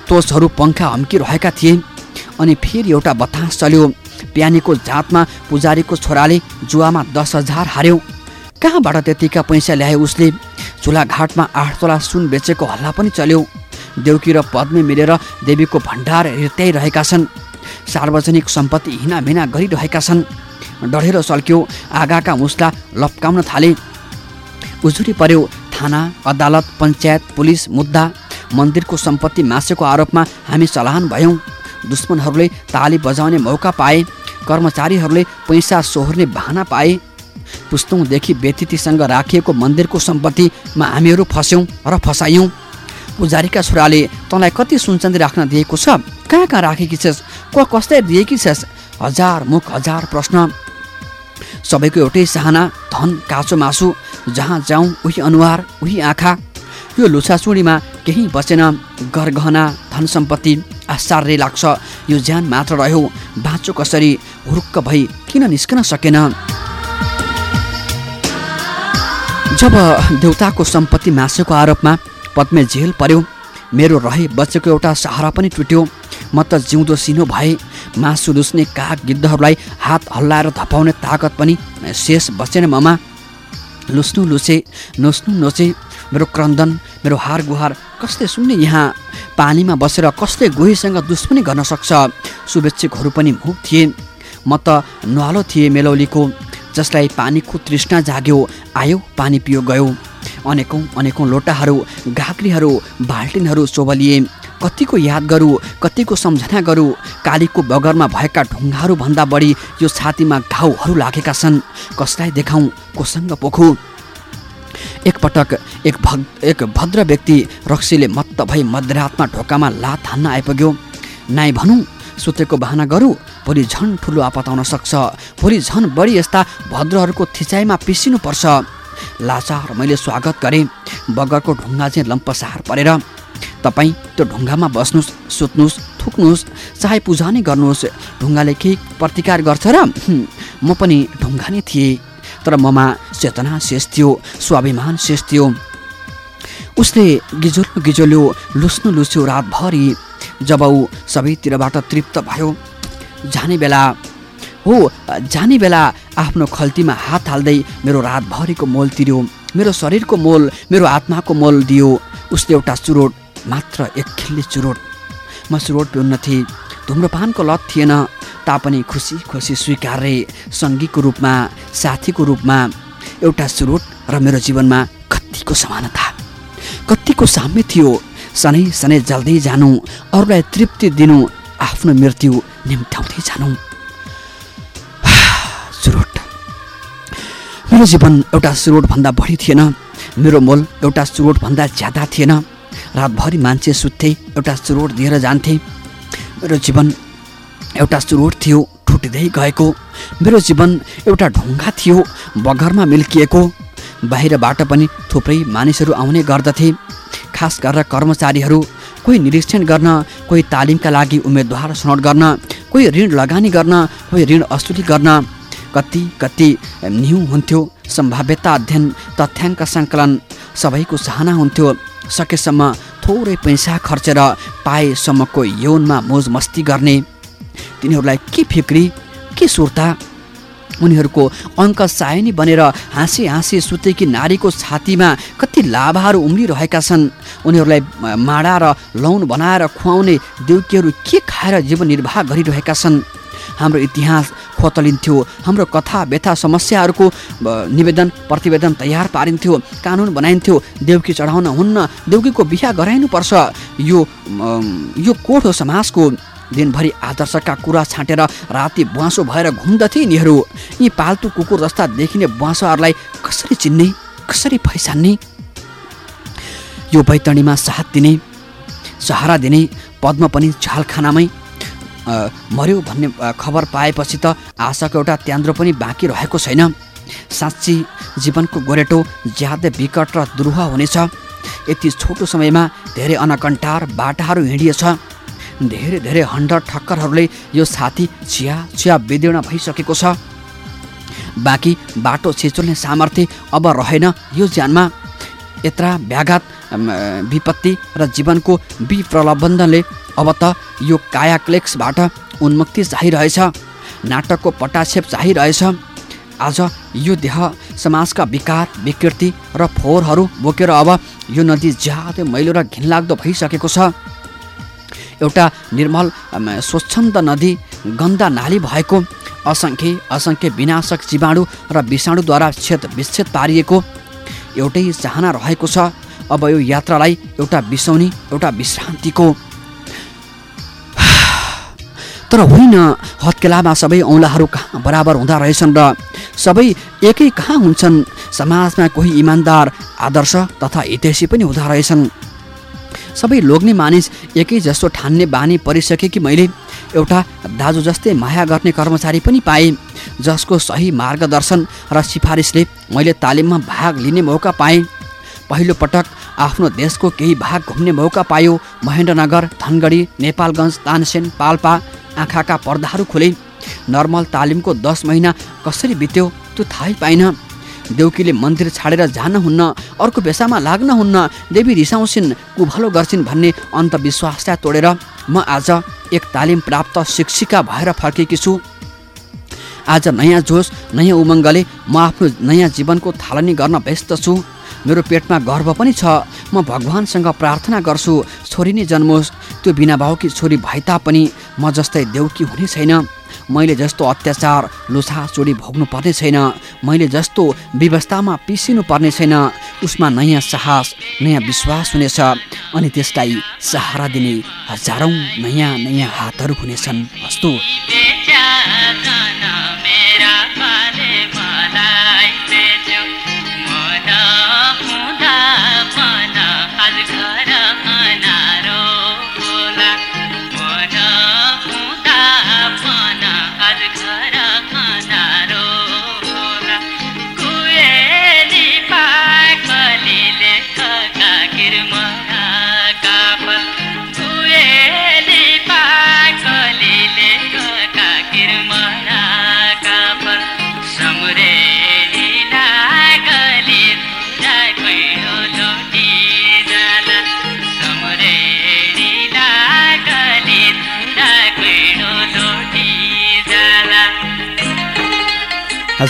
तोसहरू पङ्खा हम्किरहेका थिए। अनि फेरि एउटा बतास चल्यो। प्यानीको जातमा पुजारीको छोराले जुवामा दस हजार हार्यो। कहाँबाट त्यतिका पैसा ल्याए उसले? चुलाघाटमा आठ तोला सुन बेचेको हल्ला पनि चल्यो। देउकी र पद्मे मिलेर देवीको भण्डार हिर्त्याइरहेका छन्। सार्वजनिक सम्पत्ति हिनामिना गरिरहेका छन्। डढेर सल्क्यो आगाका मुस्ला लप्काउन थाले। उजुरी पर्यो थाना अदालत पञ्चायत पुलिस मुद्दा। मन्दिरको सम्पत्ति मासेको आरोपमा हामी चलान भयौँ। दुश्मनहरूले ताली बजाउने मौका पाए। कर्मचारीहरूले पैसा सोहोर्ने बहाना पाए। पुस्तौँदेखि व्यतिथिसँग राखिएको मन्दिरको सम्पत्तिमा हामीहरू फस्यौँ र फसायौँ। पुजारीका छोराले तँलाई कति सुनचन्दी राख्न दिएको छ? कहाँ कहाँ राखेकी छस्? क कस्तै दिएकी छस्? हजार मुख हजार प्रश्न। सबैको एउटै चाहना धन काँचो मासु जहाँ जाउँ उही अनुहार उही आँखा। यो लुछाचुडीमा केही बचेन। गरगहना धन सम्पत्ति। आश्चर्य लाग्छ। यो ज्यान मात्र रह्यो। बाँचो कसरी हुरुक्क भई किन निस्कन सकेन? जब देउताको सम्पत्ति मासेको आरोपमा पद्मे जेल पर्यो मेरो रहे बचेको एउटा सहारा पनि टुट्यो। म त जिउँदो सिनो भए मासु लुस्ने काग गिद्धहरूलाई हात हल्लाएर धपाउने ताकत पनि शेष बचेन ममा। लुस्नु लुसे नोच्नु नोचे मेरो क्रन्दन मेरो हार गुहार कसले सुन्ने यहाँ? पानीमा बसेर कसले गोहीसँग दुश्मनी गर्न सक्छ? शुभेच्छुकहरू पनि मुख थिए। म त नुहालो थिएँ मेलौलीको जसलाई पानीको तृष्णा जाग्यो आयो पानी पियो गयो। अनेकौँ अनेकौँ लोटाहरू घाक्रीहरू बाल्टिनहरू सोभलिए कतिको याद गरौँ कतिको सम्झना गरौँ कालीको बगरमा भएका ढुङ्गाहरू भन्दा बढी यो छातीमा घाउहरू लागेका छन्। कसलाई देखाउँ कोसँग पोखु? एकपटक एक भग एक भद्र व्यक्ति रक्सीले मत्त भई मध्यरातमा ढोकामा लात हान्न आइपुग्यो। नाइ भनौँ सुतेको बहाना गरौँ भोलि झन् ठुलो आपत आउन सक्छ। भोलि झन् बढी यस्ता भद्रहरूको थिचाइमा पिसिनुपर्छ। लाचार मैले स्वागत गरेँ। बगरको ढुङ्गा चाहिँ लम्पसार परेर। तपाईँ त्यो ढुङ्गामा बस्नुहोस् सुत्नुहोस् थुक्नुहोस् चाहे पूजा नै गर्नुहोस्। ढुङ्गाले केही प्रतिकार गर्छ र म पनि ढुङ्गा नै थिएँ। तर ममा चेतना शेष थियो स्वाभिमान शेष थियो उसले गिजोल्यो गिजोल्यो लुस्नु लुस्यो रातभरि। जब ऊ सबैतिरबाट तृप्त भयो जाने बेला हो जाने बेला आफ्नो खल्तीमा हात हाल्दै मेरो रातभरिको मोल तिर्यो मेरो शरीरको मोल मेरो आत्माको मोल दियो। उसले एउटा चुरोट मात्र एक खिल्ली चुरोट। म चुरोट पिउन्न थिएँ धुम्रपानको लत थिएन। तापनि खुसी खुसी स्वीकार्रे सङ्गीको रूपमा साथीको रूपमा एउटा चुरोट र मेरो जीवनमा कतिको समानता। कतिको साम्य थियो। सनै सनै जल्दै जानु अरूलाई तृप्ति दिनु आफ्नो मृत्यु निम्त्याउँदै जानु। चुरोट मेरो जीवन एउटा चुरोटभन्दा बढी थिएन। मेरो मोल एउटा चुरोटभन्दा ज्यादा थिएन। रातभरि मान्छे सुत्थे एउटा चुरोट दिएर जान्थे। मेरो जीवन एउटा चुरोट थियो ठुटिँदै गएको। मेरो जीवन एउटा ढुङ्गा थियो बगरमा मिल्किएको। बाहिरबाट पनि थुप्रै मानिसहरू आउने गर्दथे। खास गरेर कर्मचारीहरू कोही निरीक्षण गर्न कोही तालिमका लागि उम्मेदवार छनौट गर्न कोही ऋण लगानी गर्न कोही ऋण असुली गर्न। कति कति न्यु हुन्थ्यो सम्भाव्यता अध्ययन तथ्याङ्क सङ्कलन सबैको चाहना हुन्थ्यो। सकेसम्म थोरै पैसा खर्चेर पाएसम्मको यौनमा मोज मस्ती गर्ने। तिनीहरूलाई के फिक्री के सुर्ता? उनीहरूको अङ्क सायनी बनेर हाँसी हाँसी सुतेकी नारीको छातीमा कति लाभाहरू उम्रिरहेका छन्। उनीहरूलाई माडा र लौन बनाएर खुवाउने देउकीहरू के खाएर जीवन निर्वाह गरिरहेका छन्? हाम्रो इतिहास खोतलिन्थ्यो हाम्रो कथा व्यथा समस्याहरूको निवेदन प्रतिवेदन तयार पारिन्थ्यो। कानुन बनाइन्थ्यो। देउकी चढाउन हुन्न। देउकीको बिहा गराइनुपर्छ। यो यो कोठ हो समाजको दिनभरि आदर्शका कुरा छाँटेर राति बुवासो भएर घुम्दथे यिनीहरू। यी पाल्तु कुकुर जस्ता देखिने बुवासोहरूलाई कसरी चिन्ने कसरी फैसान्ने? यो बैतडीमा साथ दिने सहारा दिने पद्म पनि झालखानामै मर्यो भन्ने खबर पाएपछि त आशाको एउटा त्यान्द्रो पनि बाँकी रहेको छैन। साँच्ची जीवनको गोरेटो ज्यादै विकट र दुरूह हुनेछ। यति छोटो समयमा धेरै अनकन्टार बाटाहरू हिँडिएछ। धेरै धेरै हन्डर ठक्करहरूले यो साथी चिया चिया विदीर्ण भइसकेको छ। बाँकी बाटो छिचोल्ने सामर्थ्य अब रहेन। यो ज्यानमा यत्र व्याघात विपत्ति र जीवनको विप्रलम्बनले अब त यो कायाक्लेक्सबाट उन्मुक्ति चाहिरहेछ। नाटकको पटाक्षेप चाहिरहेछ। आज यो देह समाजका विकार विकृति र फोहोरहरू बोकेर अब यो नदी ज्यादै मैलो र घिनलाग्दो भइसकेको छ। एउटा निर्मल स्वच्छन्द नदी गन्दा नाली भएको असङ्ख्य असङ्ख्य विनाशक जीवाणु र विषाणुद्वारा छेद विच्छेद पारिएको एउटै चाहना रहेको छ। अब यो यात्रालाई एउटा बिसौनी एउटा विश्रान्तिको। तर होइन हत्केलामा सबै औँलाहरू कहाँ बराबर हुँदो रहेछन् र सबै एकै कहाँ हुन्छन्? समाजमा कोही इमान्दार आदर्श तथा हितैषी पनि हुँदो रहेछन्। सबै लोग्ने मानिस एकै जस्तो ठान्ने बानी परिसके कि मैले एउटा दाजु जस्तै माया गर्ने कर्मचारी पनि पाएँ जसको सही मार्गदर्शन र सिफारिसले मैले तालिममा भाग लिने मौका पाएँ। पहिलो पटक आफ्नो देशको केही भाग घुम्ने मौका पायो महेन्द्रनगर धनगढी नेपालगञ्ज तानसेन पाल्पा आँखाका पर्दाहरू खुले। नर्मल तालिमको दस महिना कसरी बित्यो त्यो थाहै पाइनँ। देउकीले मन्दिर छाडेर जान हुन्न अर्को पेसामा लाग्न हुन्न देवी रिसाउँछिन् कुभलो गर्छिन् भन्ने अन्धविश्वासलाई तोडेर म आज एक तालिम प्राप्त शिक्षिका भएर फर्केकी छु। आज नयाँ जोस नयाँ उमङ्गले म आफ्नो नयाँ जीवनको थालनी गर्न व्यस्त छु। मेरो पेटमा गर्व पनि छ। म भगवान्सँग प्रार्थना गर्छु छोरी नै जन्मोस् त्यो बिना बाउकी छोरी भए तापनि म जस्तै देउकी हुने छैन। मैले जस्तो अत्याचार लुछा चोरी भोग्नु पर्ने छैन। मैले जस्तो व्यवस्थामा पिसिनु पर्ने छैन। उसमा नयाँ साहस नयाँ विश्वास हुनेछ अनि त्यसलाई सहारा दिने हजारौँ नयाँ नयाँ हातहरू हुनेछन्। हस्तो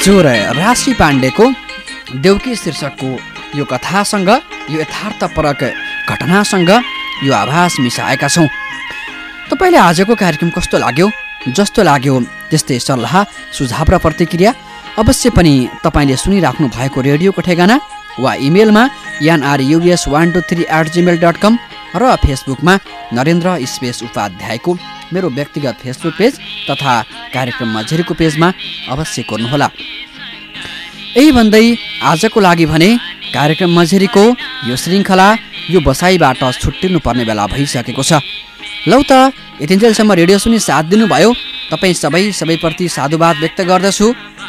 हजुर राशि पाण्डेको देउकी शीर्षकको यो कथासँग यो यथार्थपरक घटनासँग यो आभास मिसाएका छौँ। तपाईँले आजको कार्यक्रम कस्तो लाग्यो? जस्तो लाग्यो त्यस्तै सल्लाह सुझाव र प्रतिक्रिया अवश्य पनि तपाईँले सुनिराख्नु भएको रेडियोको ठेगाना वा इमेलमा NRUS one two three at Gmail dot com र फेसबुकमा नरेन्द्र स्पेस उपाध्यायको मेरो व्यक्तिगत फेसबुक पेज तथा कार्यक्रम मझेरीको पेजमा अवश्य कोर्नुहोला यही भन्दै आजको लागि भने कार्यक्रम मझेरीको यो श्रृङ्खला यो बसाइबाट छुट्टिनु पर्ने बेला भइसकेको छ। लौ त यतिन्जेलसम्म रेडियो सुनि साथ दिनुभयो। तपाईँ सबै सबैप्रति साधुवाद व्यक्त गर्दछु।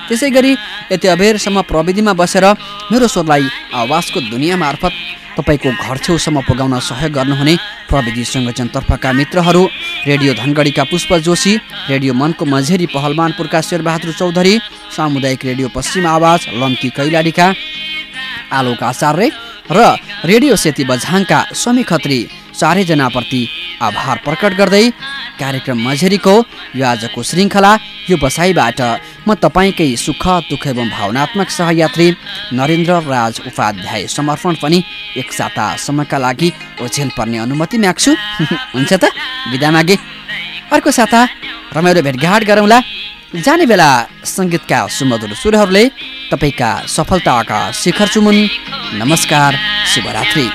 त्यसै गरी यति अबेरसम्म प्रविधिमा बसेर मेरो स्वरलाई आवाजको दुनियाँ मार्फत तपाईँको घर छेउसम्म पुगाउन सहयोग गर्नुहुने प्रविधि सङ्गठनतर्फका मित्रहरू रेडियो धनगढीका पुष्प जोशी रेडियो मनको मझेरी पहलमानपुरका शेरबहादुर चौधरी सामुदायिक रेडियो पश्चिम आवाज लम्की कैलाडीका आलोक आचार्य र रेडियो सेती बझाङका समी खत्री चारैजनाप्रति आभार प्रकट गर्दै कार्यक्रम मझेरीको यो आजको श्रृङ्खला यो बसाइबाट म तपाईँकै सुख दुःख एवं भावनात्मक सहयात्री नरेन्द्र राज उपाध्याय समर्पण पनि एक सातासम्मका लागि ओझेल पर्ने अनुमति माग्छु। हुन्छ त बिदा मागे। अर्को साता रमाइलो भेटघाट गरौँला। जाने बेला सङ्गीतका सुमधुर सुरहरूले तपाईँका सफलताका शिखर चुमुन। नमस्कार शुभरात्रि।